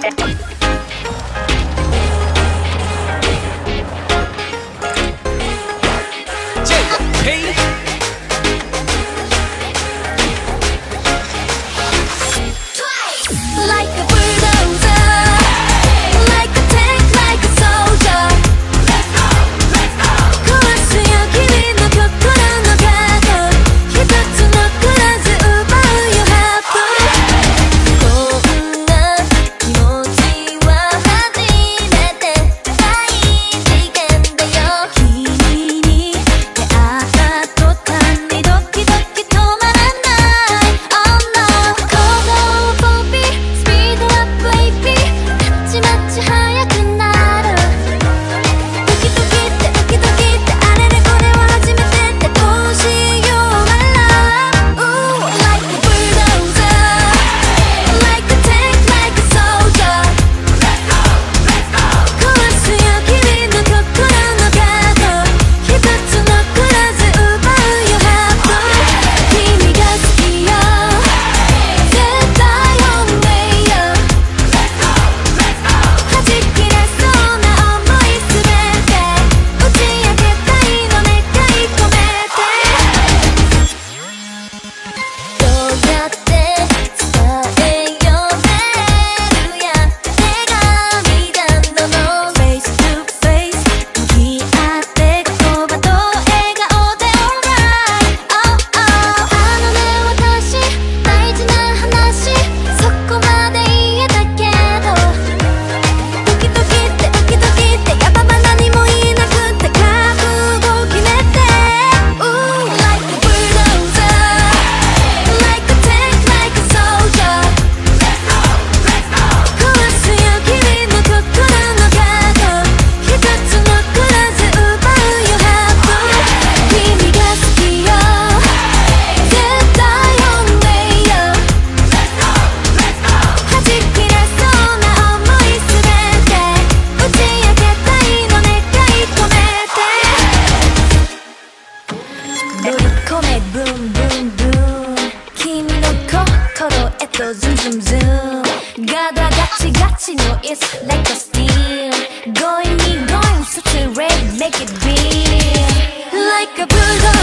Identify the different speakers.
Speaker 1: Thank. どりこめブンブンブン君の心へとズンズンズンガダガチガチの It's like a steal. Going me going such a red make it real. Like a bulldog.